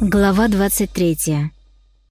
Глава 23.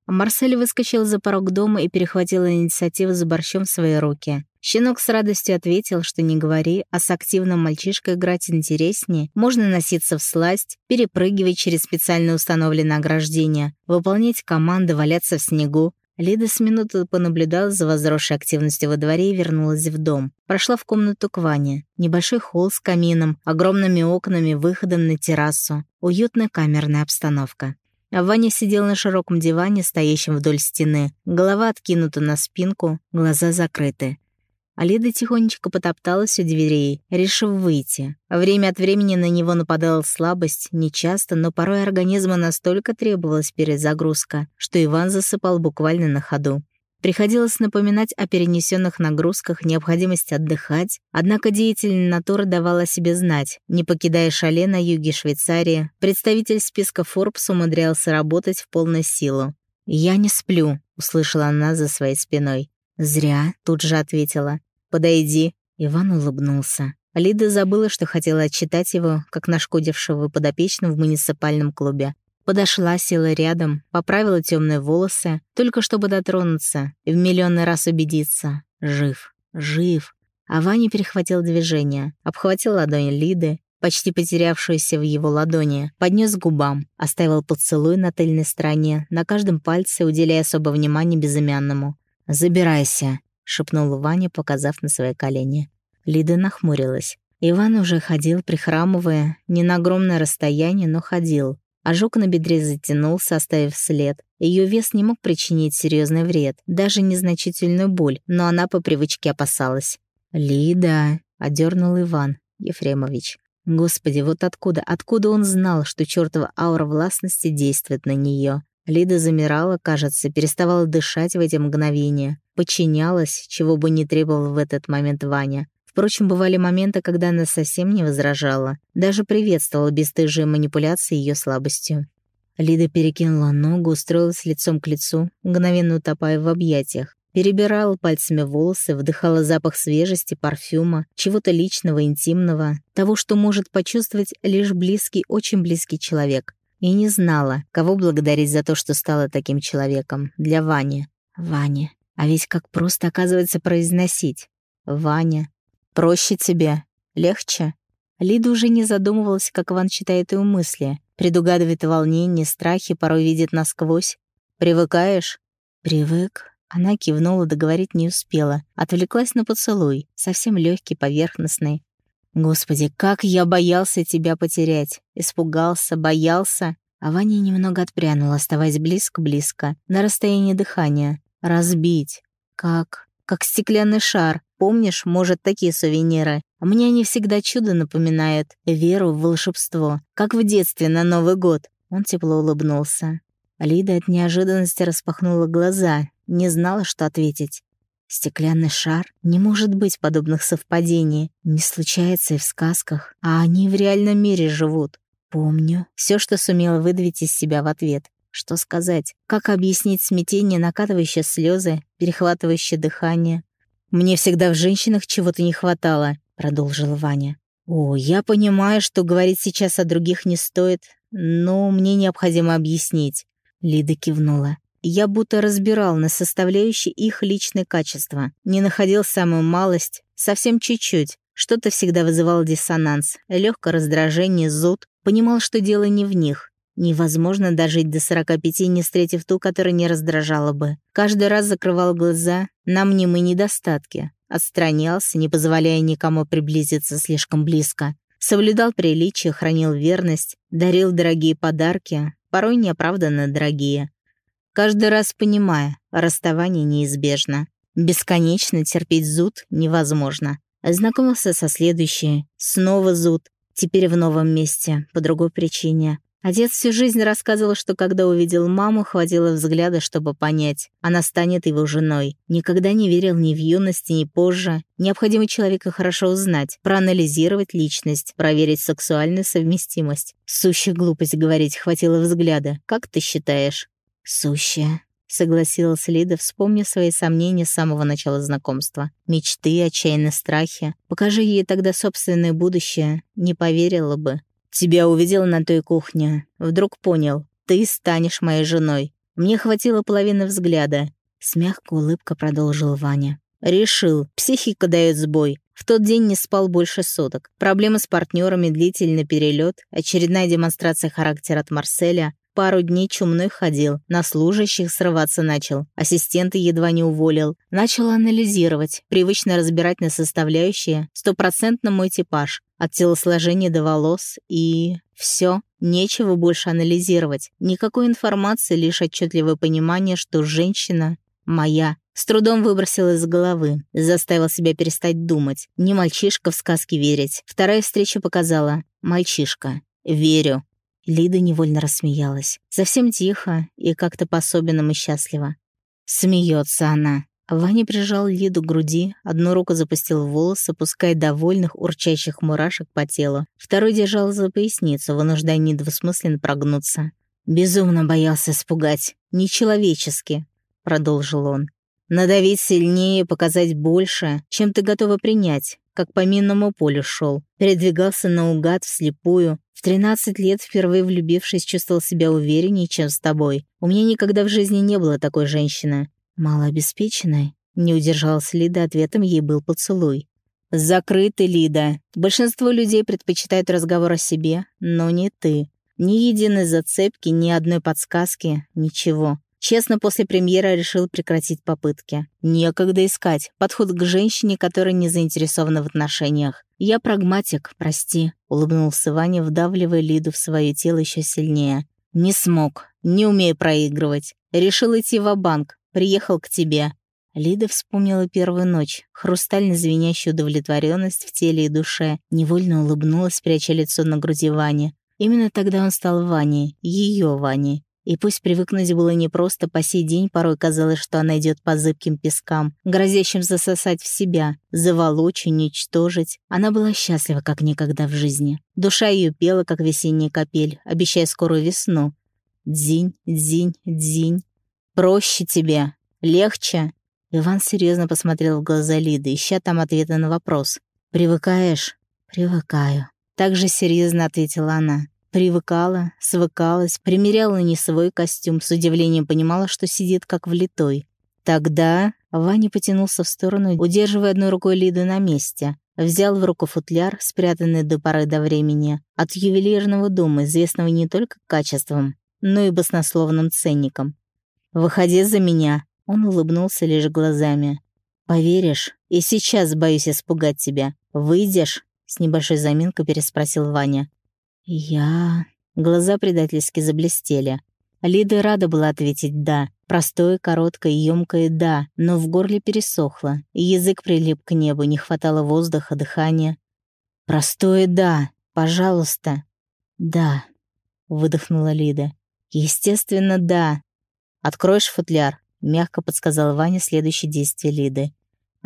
Марсель выскочил за порог дома и перехватил инициативу за борщом в свои руки. Щенок с радостью ответил, что не говори, а с активным мальчишкой играть интереснее, можно носиться в сласть, перепрыгивать через специально установленное ограждение, выполнять команды, валяться в снегу. Лида с минуты понаблюдала за возросшей активностью во дворе и вернулась в дом. Прошла в комнату к Ване. Небольшой холл с камином, огромными окнами, выходом на террасу. Уютная камерная обстановка. А Ваня сидел на широком диване, стоящем вдоль стены. Голова откинута на спинку, глаза закрыты. Алида тихонечко потопталась у дверей, решив выйти. Время от времени на него нападала слабость, нечасто, но порой организму настолько требовалась перезагрузка, что Иван засыпал буквально на ходу. Приходилось напоминать о перенесенных нагрузках, необходимости отдыхать, однако деятельная натура давала себе знать. Не покидая шале на юге Швейцарии, представитель списка Forbes умудрялся работать в полную силу. «Я не сплю», — услышала она за своей спиной. «Зря», — тут же ответила. «Подойди». Иван улыбнулся. Лида забыла, что хотела отчитать его, как нашкодившего подопечного в муниципальном клубе. Подошла, села рядом, поправила темные волосы, только чтобы дотронуться и в миллионный раз убедиться. Жив, жив. А Ваня перехватил движение, обхватил ладонь Лиды, почти потерявшуюся в его ладони, поднес к губам, оставил поцелуй на тыльной стороне, на каждом пальце уделяя особое внимание безымянному. «Забирайся», шепнул Ваня, показав на свои колени. Лида нахмурилась. Иван уже ходил, прихрамывая, не на огромное расстояние, но ходил. Ожог на бедре затянулся, оставив след. Ее вес не мог причинить серьезный вред, даже незначительную боль, но она по привычке опасалась. «Лида», — одернул Иван Ефремович. Господи, вот откуда, откуда он знал, что чертова аура властности действует на нее? Лида замирала, кажется, переставала дышать в эти мгновения, подчинялась, чего бы не требовал в этот момент Ваня. Впрочем, бывали моменты, когда она совсем не возражала, даже приветствовала бесстыжие манипуляции ее слабостью. Лида перекинула ногу, устроилась лицом к лицу, мгновенно утопая в объятиях, перебирала пальцами волосы, вдыхала запах свежести, парфюма, чего-то личного, интимного, того, что может почувствовать лишь близкий, очень близкий человек. И не знала, кого благодарить за то, что стала таким человеком. Для Вани. Ваня. А ведь как просто, оказывается, произносить. Ваня. Проще тебе. Легче. Лида уже не задумывалась, как Иван читает ее мысли. Предугадывает волнение, страхи, порой видит насквозь. «Привыкаешь?» «Привык». Она кивнула, договорить не успела. Отвлеклась на поцелуй, совсем легкий, поверхностный. Господи, как я боялся тебя потерять. Испугался, боялся. А Ваня немного отпрянул, оставаясь близко-близко, на расстоянии дыхания. Разбить. Как? Как стеклянный шар. Помнишь, может, такие сувениры? Мне они всегда чудо напоминают. Веру в волшебство. Как в детстве на Новый год. Он тепло улыбнулся. Лида от неожиданности распахнула глаза. Не знала, что ответить. Стеклянный шар? Не может быть подобных совпадений. Не случается и в сказках, а они в реальном мире живут. Помню. Все, что сумела выдавить из себя в ответ. Что сказать? Как объяснить смятение, накатывающее слезы, перехватывающее дыхание? «Мне всегда в женщинах чего-то не хватало», — продолжила Ваня. «О, я понимаю, что говорить сейчас о других не стоит, но мне необходимо объяснить». Лида кивнула. Я будто разбирал на составляющие их личные качества. Не находил самую малость, совсем чуть-чуть. Что-то всегда вызывало диссонанс, легкое раздражение, зуд. Понимал, что дело не в них. Невозможно дожить до 45, не встретив ту, которая не раздражала бы. Каждый раз закрывал глаза на мнимые недостатки. Отстранялся, не позволяя никому приблизиться слишком близко. Соблюдал приличие, хранил верность, дарил дорогие подарки, порой неоправданно дорогие. Каждый раз понимая, расставание неизбежно. Бесконечно терпеть зуд невозможно. Знакомился со следующей. Снова зуд. Теперь в новом месте, по другой причине. Отец всю жизнь рассказывал, что когда увидел маму, хватило взгляда, чтобы понять, она станет его женой. Никогда не верил ни в юности, ни позже. Необходимо человека хорошо узнать, проанализировать личность, проверить сексуальную совместимость. Сущая глупость говорить, хватило взгляда. Как ты считаешь? «Сущая», — согласилась Лида, вспомнив свои сомнения с самого начала знакомства. Мечты, отчаянные страхи. Покажи ей тогда собственное будущее, не поверила бы. «Тебя увидел на той кухне. Вдруг понял. Ты станешь моей женой. Мне хватило половины взгляда. С мягкой улыбкой продолжил Ваня. Решил, психика дает сбой. В тот день не спал больше суток. Проблемы с партнерами, длительный перелет, очередная демонстрация характера от Марселя. Пару дней чумной ходил, на служащих срываться начал, ассистента едва не уволил. Начал анализировать, привычно разбирать на составляющие, стопроцентно мой типаж, от телосложения до волос и... все. Нечего больше анализировать. Никакой информации, лишь отчетливое понимание, что женщина моя. С трудом выбросил из головы, заставил себя перестать думать. Не мальчишка в сказки верить. Вторая встреча показала. Мальчишка. Верю. Лида невольно рассмеялась. Совсем тихо и как-то по-особенному счастливо. Смеется она. Ваня прижал Лиду к груди, одну руку запустил в волосы, пуская довольных, урчащих мурашек по телу. Второй держал за поясницу, вынуждая недвусмысленно прогнуться. «Безумно боялся испугать. Нечеловечески», — продолжил он. Надавить сильнее, показать больше, чем ты готова принять, как по минному полю шел. Передвигался наугад, вслепую. В 13 лет, впервые влюбившись, чувствовал себя увереннее, чем с тобой. У меня никогда в жизни не было такой женщины. Малообеспеченной? Не удержалась Лида, ответом ей был поцелуй. «Закрыты, Лида. Большинство людей предпочитают разговор о себе, но не ты. Ни единой зацепки, ни одной подсказки, ничего. Честно, после премьеры решил прекратить попытки. Некогда искать подход к женщине, которая не заинтересована в отношениях. «Я прагматик, прости», — улыбнулся Ваня, вдавливая Лиду в свое тело еще сильнее. «Не смог, не умею проигрывать. Решил идти в банк приехал к тебе». Лида вспомнила первую ночь, хрустально звенящую удовлетворенность в теле и душе, невольно улыбнулась, пряча лицо на груди Вани. Именно тогда он стал Ваней, ее Ваней. И пусть привыкнуть было непросто, по сей день порой казалось, что она идет по зыбким пескам, грозящим засосать в себя, заволочь, уничтожить. Она была счастлива, как никогда в жизни. Душа ее пела, как весенняя капель, обещая скорую весну. Дзинь, дзинь, дзинь. Проще тебе, легче. Иван серьезно посмотрел в глаза Лиды, ища там ответа на вопрос. «Привыкаешь?» «Привыкаю», — так же серьезно ответила она. Привыкала, свыкалась, примеряла не свой костюм, с удивлением понимала, что сидит как влитой. Тогда Ваня потянулся в сторону, удерживая одной рукой Лиду на месте. Взял в руку футляр, спрятанный до поры до времени, от ювелирного дома, известного не только качеством, но и баснословным ценником. «Выходи за меня!» Он улыбнулся лишь глазами. «Поверишь? И сейчас боюсь испугать тебя. Выйдешь?» С небольшой заминкой переспросил Ваня. «Я...» Глаза предательски заблестели. Лида рада была ответить «да». Простое, короткое, ёмкое «да», но в горле пересохло, язык прилип к небу, не хватало воздуха, дыхания. «Простое «да», пожалуйста». «Да», — выдохнула Лида. «Естественно, да». «Откроешь футляр?» — мягко подсказал Ваня следующее действие Лиды.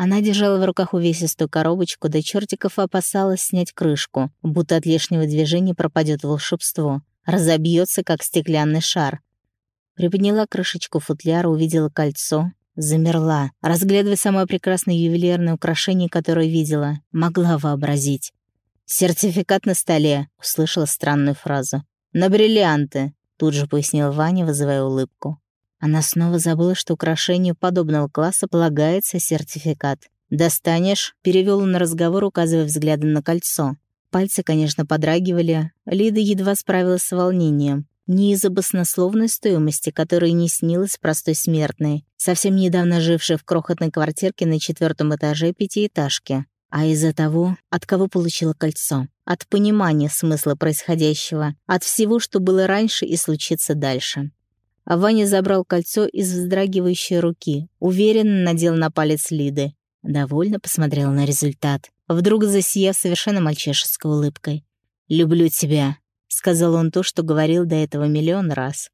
Она держала в руках увесистую коробочку, до чертиков опасалась снять крышку, будто от лишнего движения пропадет волшебство, разобьется, как стеклянный шар. Приподняла крышечку футляра, увидела кольцо, замерла, разглядывая самое прекрасное ювелирное украшение, которое видела, могла вообразить. «Сертификат на столе», — услышала странную фразу. «На бриллианты», — тут же пояснил Ваня, вызывая улыбку. Она снова забыла, что украшению подобного класса полагается сертификат. «Достанешь?» — перевел он разговор, указывая взглядом на кольцо. Пальцы, конечно, подрагивали. Лида едва справилась с волнением. Не из-за баснословной стоимости, которая не снилась простой смертной, совсем недавно жившей в крохотной квартирке на четвертом этаже пятиэтажки, а из-за того, от кого получила кольцо, от понимания смысла происходящего, от всего, что было раньше и случится дальше. А Ваня забрал кольцо из вздрагивающей руки, уверенно надел на палец Лиды. Довольно посмотрел на результат. Вдруг засияв совершенно мальчишеской улыбкой. «Люблю тебя», — сказал он то, что говорил до этого миллион раз.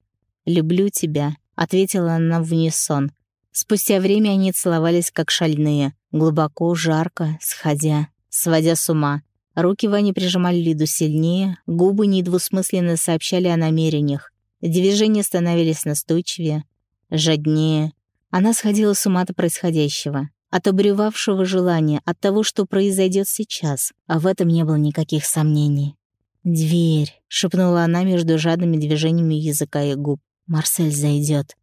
«Люблю тебя», — ответила она в унисон. Спустя время они целовались как шальные, глубоко, жарко, сходя, сводя с ума. Руки Вани прижимали Лиду сильнее, губы недвусмысленно сообщали о намерениях. Движения становились настойчивее, жаднее. Она сходила с ума от происходящего, от обревавшего желания, от того, что произойдет сейчас, а в этом не было никаких сомнений. «Дверь», — шепнула она между жадными движениями языка и губ. «Марсель зайдет.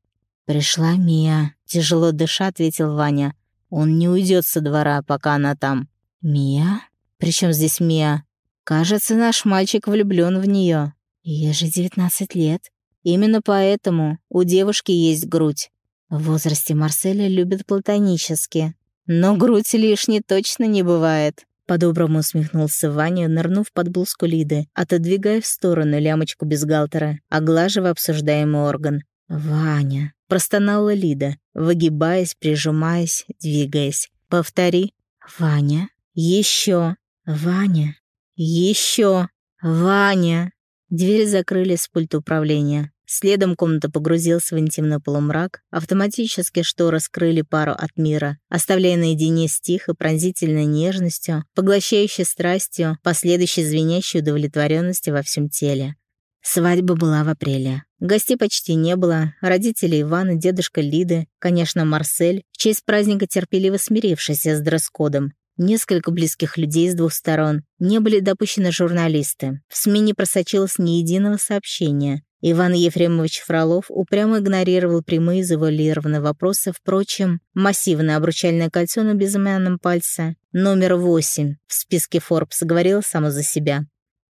«Пришла Мия», — тяжело дыша, ответил Ваня. «Он не уйдет со двора, пока она там». «Мия? Причем здесь Мия? Кажется, наш мальчик влюблен в нее. Ей же девятнадцать лет. Именно поэтому у девушки есть грудь. В возрасте Марселя любят платонически. Но грудь лишней точно не бывает. По-доброму усмехнулся Ваня, нырнув под блузку Лиды, отодвигая в сторону лямочку бюстгальтера, оглаживая обсуждаемый орган. «Ваня», — простонала Лида, выгибаясь, прижимаясь, двигаясь. «Повтори». «Ваня». «Еще». «Ваня». «Еще». «Ваня». Двери закрыли с пульта управления. Следом комната погрузилась в интимный полумрак, автоматически шторы скрыли пару от мира, оставляя наедине с тихой пронзительной нежностью, поглощающей страстью, последующей звенящей удовлетворенности во всем теле. Свадьба была в апреле. Гостей почти не было, родители Ивана, дедушка Лиды, конечно, Марсель, в честь праздника терпеливо смирившийся с дресс-кодом, Несколько близких людей с двух сторон. Не были допущены журналисты. В СМИ не просочилось ни единого сообщения. Иван Ефремович Фролов упрямо игнорировал прямые завуалированные вопросы. Впрочем, массивное обручальное кольцо на безымянном пальце, номер 8 в списке Forbes, говорило само за себя.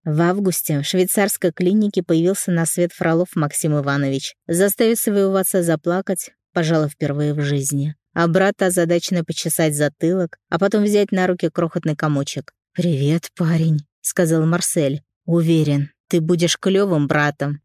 В августе в швейцарской клинике появился на свет Фролов Максим Иванович, заставив своего отца заплакать, пожалуй, впервые в жизни а брата озадаченно почесать затылок, а потом взять на руки крохотный комочек. «Привет, парень», — сказал Марсель. «Уверен, ты будешь клёвым братом.